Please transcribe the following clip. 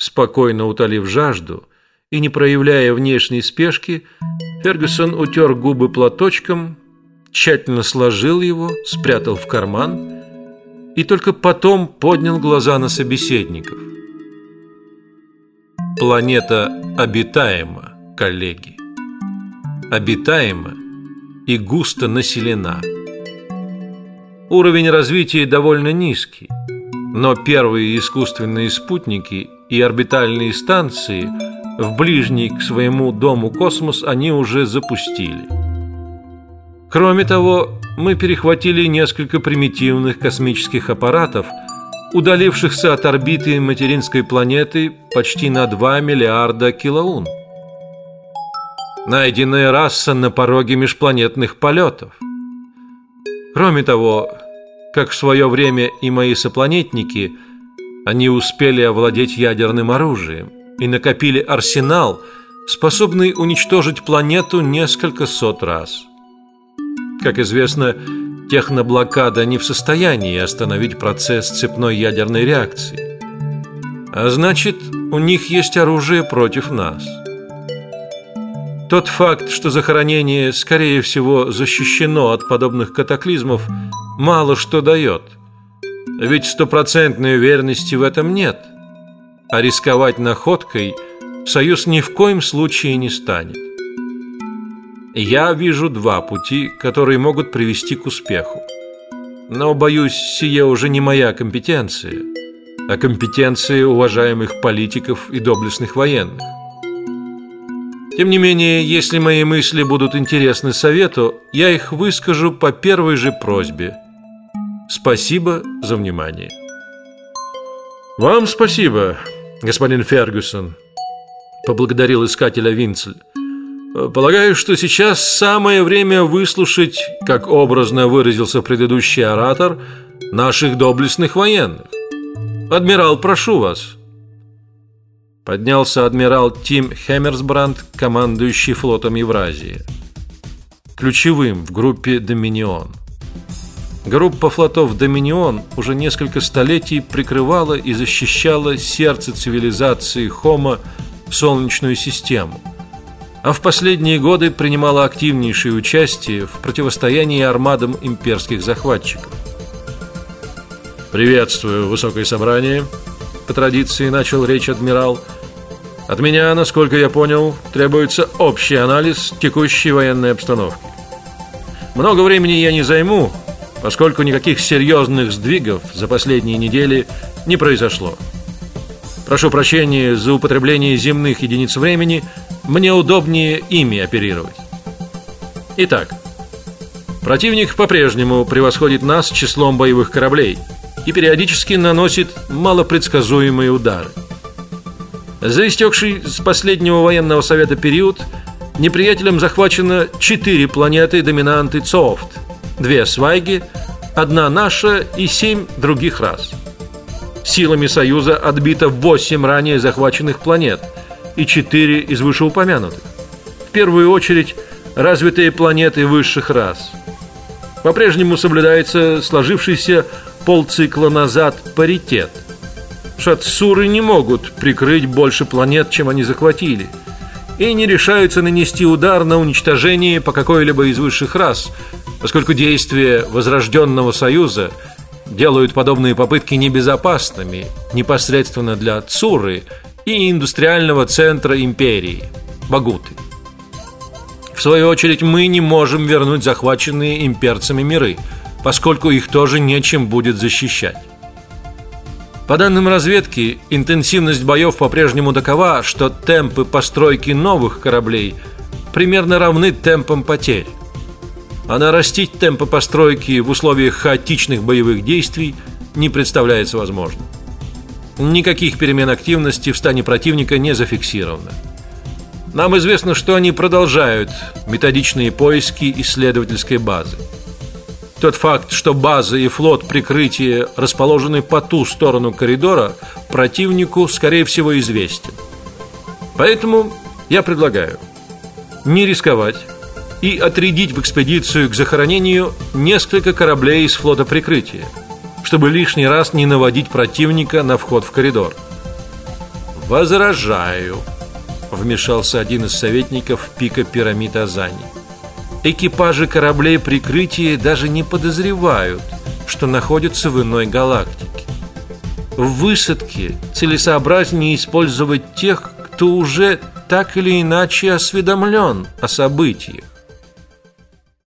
Спокойно утолив жажду и не проявляя внешней спешки, Фергюсон утер губы платочком, тщательно сложил его, спрятал в карман и только потом поднял глаза на собеседников. Планета обитаема, коллеги. Обитаема и густо населена. Уровень развития довольно низкий, но первые искусственные спутники и орбитальные станции в ближний к своему дому космос они уже запустили. Кроме того, мы перехватили несколько примитивных космических аппаратов – удалившихся от орбиты материнской планеты почти на 2 миллиарда килоун. Найденная раса на пороге межпланетных полетов. Кроме того, как в свое время и мои сопланетники, они успели овладеть ядерным оружием и накопили арсенал, способный уничтожить планету несколько сот раз. Как известно, техноблокада не в состоянии остановить процесс цепной ядерной реакции. А значит, у них есть оружие против нас. Тот факт, что захоронение, скорее всего, защищено от подобных катаклизмов, мало что дает. Ведь стопроцентной уверенности в этом нет. А рисковать находкой Союз ни в коем случае не станет. Я вижу два пути, которые могут привести к успеху. Но боюсь, сие уже не моя компетенция, а компетенция уважаемых политиков и доблестных военных. Тем не менее, если мои мысли будут интересны совету, я их выскажу по первой же просьбе. Спасибо за внимание. Вам спасибо, господин Фергюсон, поблагодарил искателя Винцель. Полагаю, что сейчас самое время выслушать, как образно выразился предыдущий оратор, наших доблестных военных. Адмирал, прошу вас. Поднялся адмирал Тим Хеммерсбранд, командующий флотом Евразии, ключевым в группе Доминион. Группа флотов Доминион уже несколько столетий прикрывала и защищала сердце цивилизации Хома, Солнечную систему а в последние годы принимала активнейшее участие в противостоянии армадам имперских захватчиков. Приветствую высокое собрание. По традиции начал речь адмирал. От меня, насколько я понял, требуется общий анализ текущей военной обстановки. Много времени я не займу, поскольку никаких серьезных сдвигов за последние недели не произошло. Прошу прощения за употребление земных единиц времени мне удобнее ими оперировать. Итак, противник по-прежнему превосходит нас числом боевых кораблей и периодически наносит малопредсказуемые удары. За истекший с последнего военного совета период неприятелем захвачено четыре планеты доминанты Цофт, две Свайги, одна наша и семь других рас. Силами Союза отбито восемь ранее захваченных планет – и четыре из вышеупомянутых. В первую очередь развитые планеты высших рас. По-прежнему соблюдается сложившийся полцикла назад паритет. Шатсуры не могут прикрыть больше планет, чем они захватили, и не решаются нанести удар на уничтожение по какой-либо из высших рас, поскольку действия возрожденного союза делают подобные попытки небезопасными непосредственно для Цуры и индустриального центра империи Багуты. В свою очередь, мы не можем вернуть захваченные имперцами миры, поскольку их тоже нечем будет защищать. По данным разведки, интенсивность боев по-прежнему такова, что темпы постройки новых кораблей примерно равны темпам потерь. А нарастить темпы постройки в условиях хаотичных боевых действий не представляется возможным. Никаких перемен активности в стане противника не зафиксировано. Нам известно, что они продолжают методичные поиски исследовательской базы. Тот факт, что база и флот прикрытия расположены по ту сторону коридора, противнику, скорее всего, известен. Поэтому я предлагаю не рисковать и отрядить в экспедицию к захоронению несколько кораблей из флота прикрытия чтобы лишний раз не наводить противника на вход в коридор. Возражаю, вмешался один из советников пика пирамид Азани. Экипажи кораблей прикрытия даже не подозревают, что находятся в иной галактике. В высадке целесообразнее использовать тех, кто уже так или иначе осведомлен о событиях.